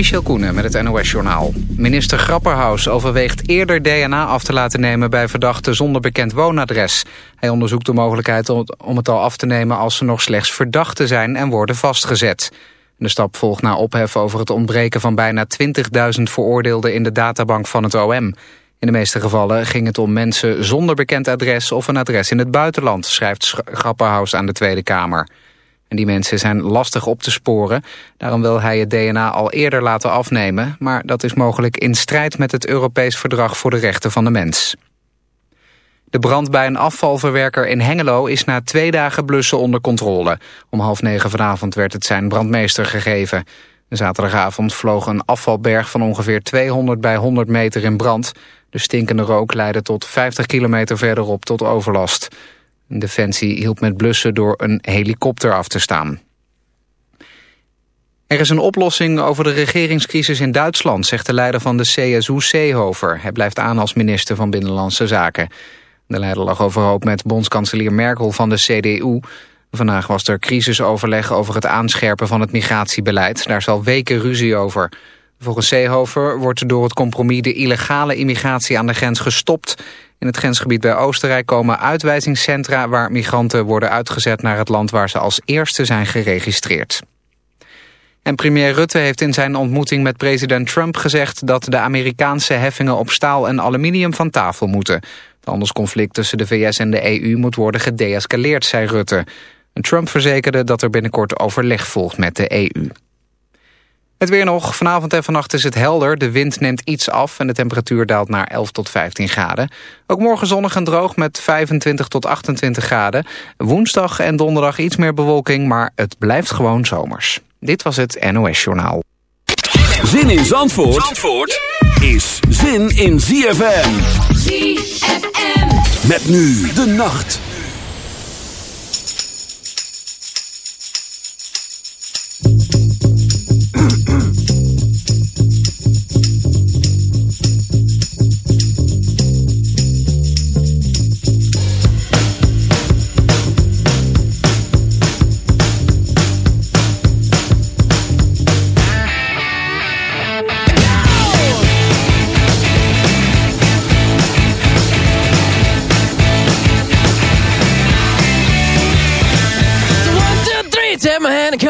Michel Koenen met het NOS-journaal. Minister Grapperhaus overweegt eerder DNA af te laten nemen... bij verdachten zonder bekend woonadres. Hij onderzoekt de mogelijkheid om het al af te nemen... als ze nog slechts verdachten zijn en worden vastgezet. De stap volgt na ophef over het ontbreken van bijna 20.000 veroordeelden... in de databank van het OM. In de meeste gevallen ging het om mensen zonder bekend adres... of een adres in het buitenland, schrijft Grapperhaus aan de Tweede Kamer. En die mensen zijn lastig op te sporen. Daarom wil hij het DNA al eerder laten afnemen. Maar dat is mogelijk in strijd met het Europees Verdrag voor de Rechten van de Mens. De brand bij een afvalverwerker in Hengelo is na twee dagen blussen onder controle. Om half negen vanavond werd het zijn brandmeester gegeven. Zaterdagavond vloog een afvalberg van ongeveer 200 bij 100 meter in brand. De stinkende rook leidde tot 50 kilometer verderop tot overlast. Defensie hielp met blussen door een helikopter af te staan. Er is een oplossing over de regeringscrisis in Duitsland, zegt de leider van de CSU Seehofer. Hij blijft aan als minister van Binnenlandse Zaken. De leider lag overhoop met bondskanselier Merkel van de CDU. Vandaag was er crisisoverleg over het aanscherpen van het migratiebeleid. Daar zal weken ruzie over. Volgens Seehofer wordt door het compromis de illegale immigratie aan de grens gestopt. In het grensgebied bij Oostenrijk komen uitwijzingscentra... waar migranten worden uitgezet naar het land waar ze als eerste zijn geregistreerd. En premier Rutte heeft in zijn ontmoeting met president Trump gezegd... dat de Amerikaanse heffingen op staal en aluminium van tafel moeten. Het handelsconflict tussen de VS en de EU moet worden gedeescaleerd, zei Rutte. En Trump verzekerde dat er binnenkort overleg volgt met de EU. Het weer nog. Vanavond en vannacht is het helder. De wind neemt iets af en de temperatuur daalt naar 11 tot 15 graden. Ook morgen zonnig en droog met 25 tot 28 graden. Woensdag en donderdag iets meer bewolking, maar het blijft gewoon zomers. Dit was het NOS Journaal. Zin in Zandvoort, Zandvoort is zin in ZFM. ZFM. Met nu de nacht.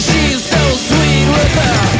She's so sweet with her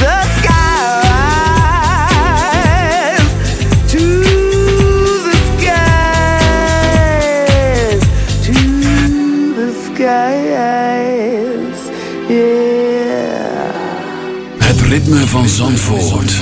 van Zandvoort.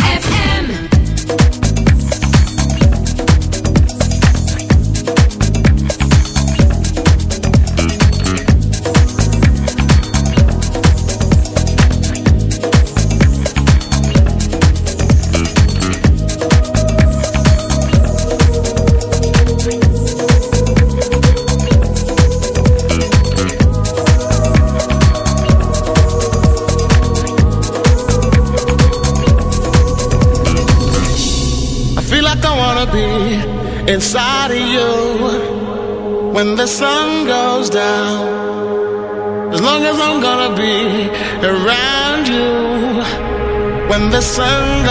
the sun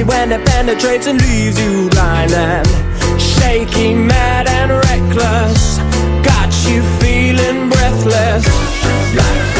crazy when it penetrates and leaves you blind and shaky, mad and reckless. Got you feeling breathless. Like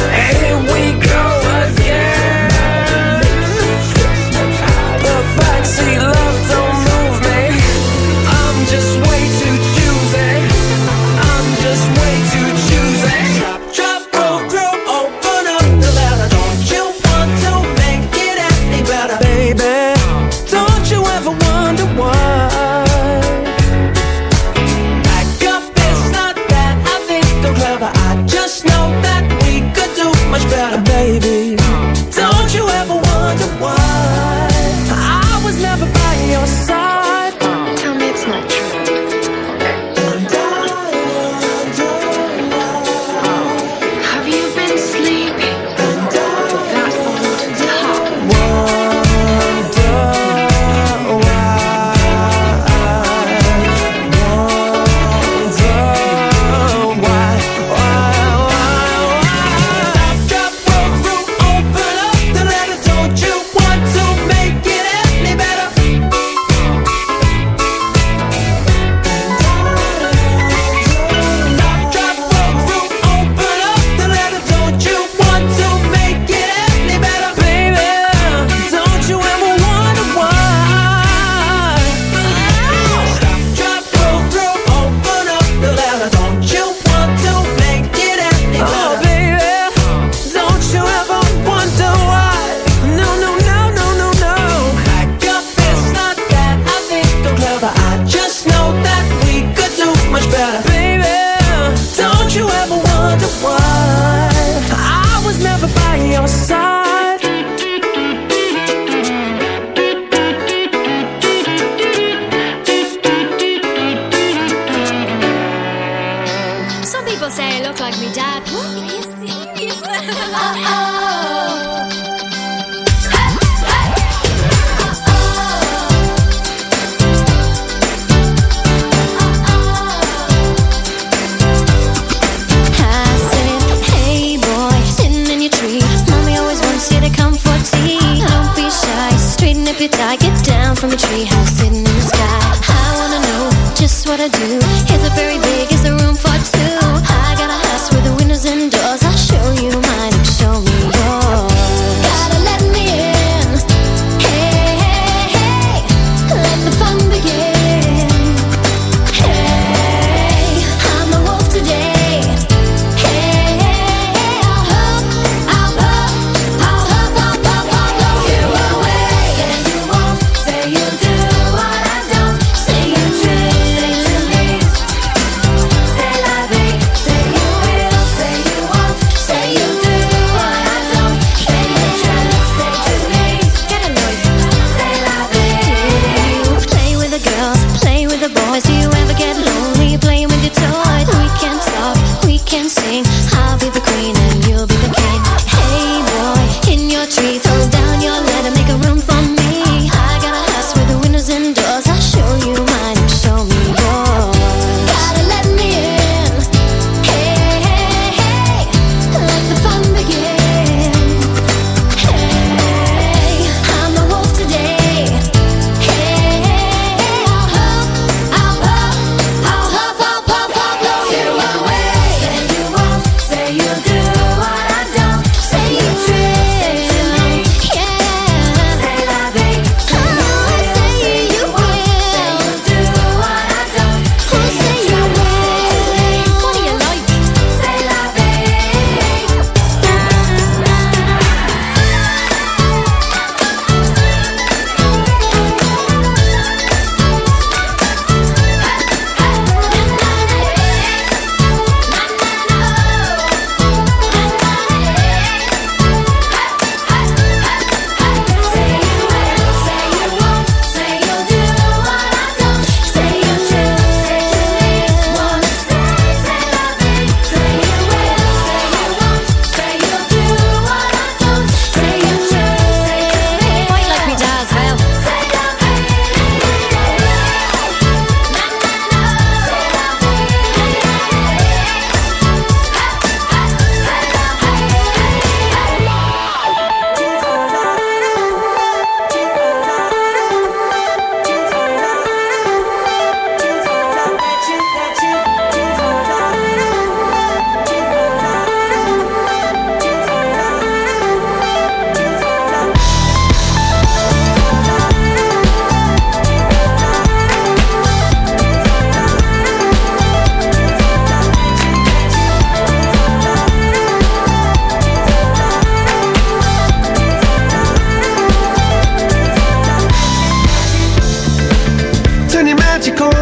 magical.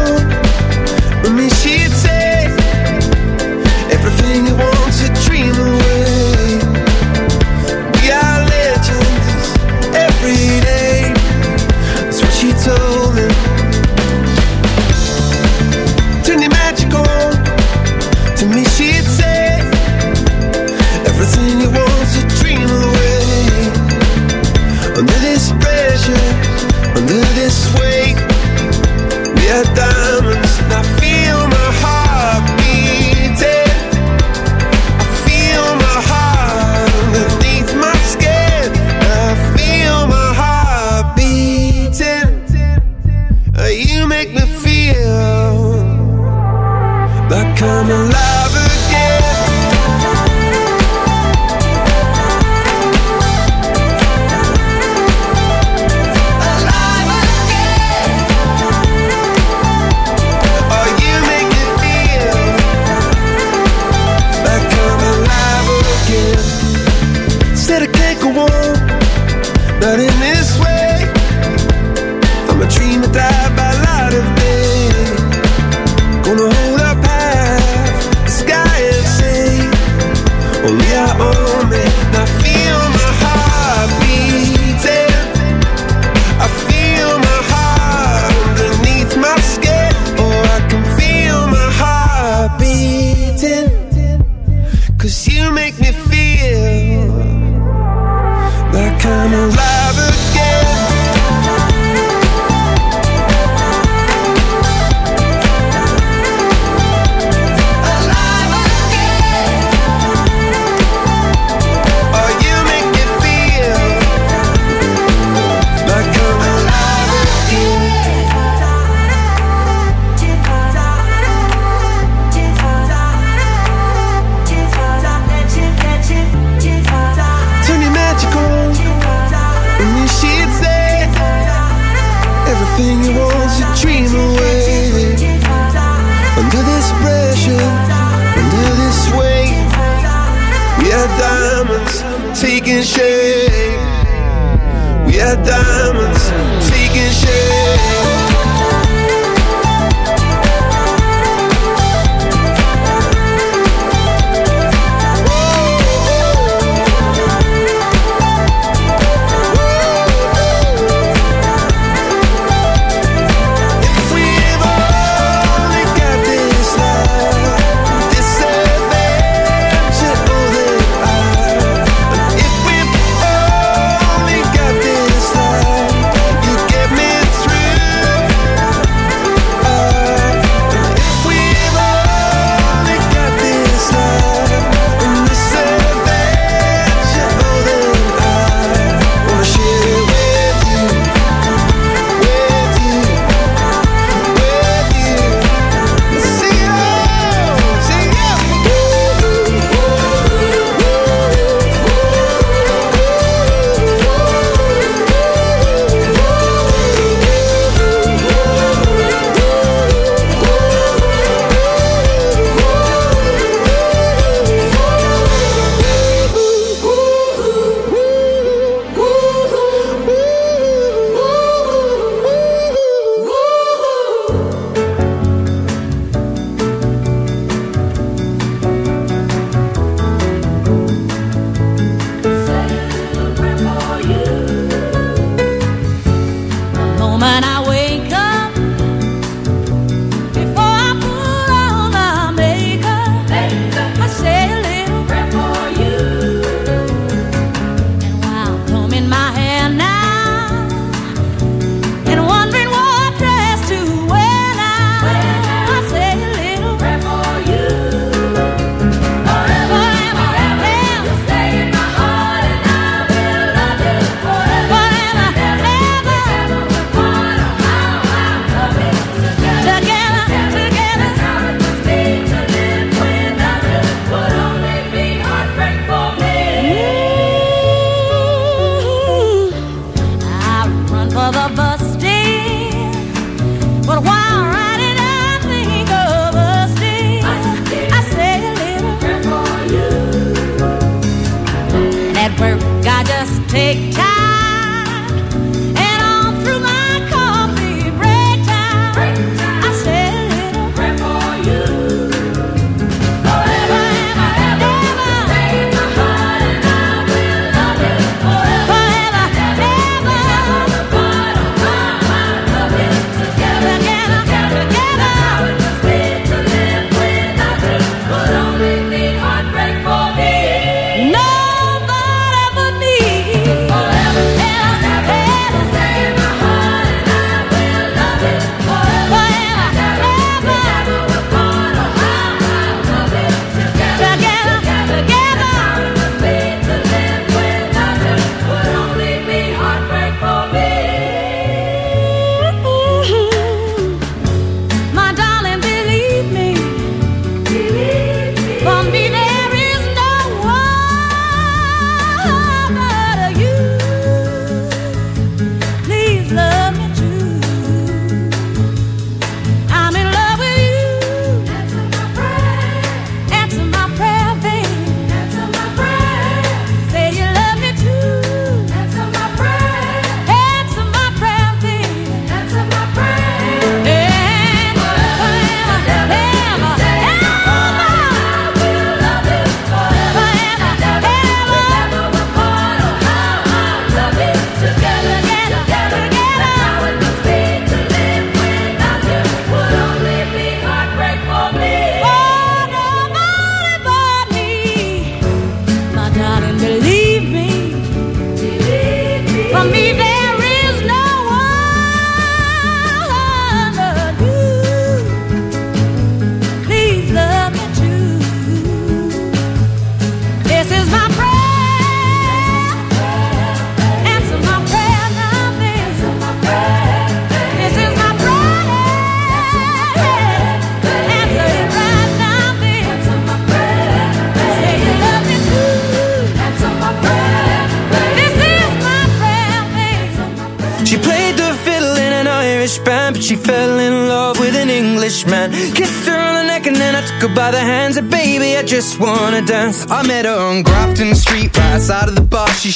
When we see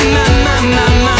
My, my, my, my,